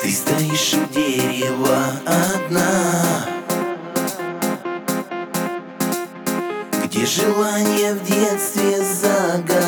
Ты стоишь у дерева одна. Где желание в детстве загадать?